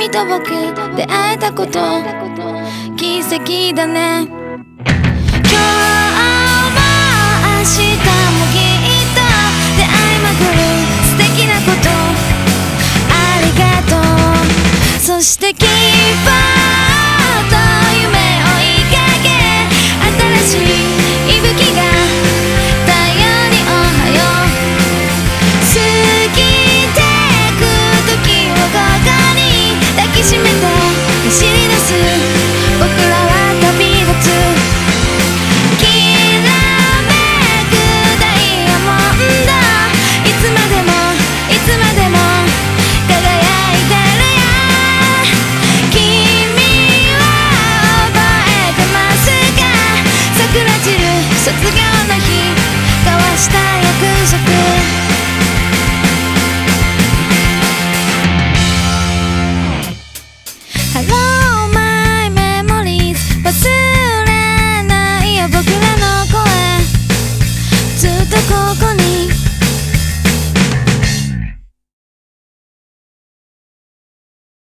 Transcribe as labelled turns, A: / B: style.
A: 君と僕出会えたこと。奇跡だね。今日も明日もきっと出会いまくる。素敵なこと。ありがとう。そして Keep 卒業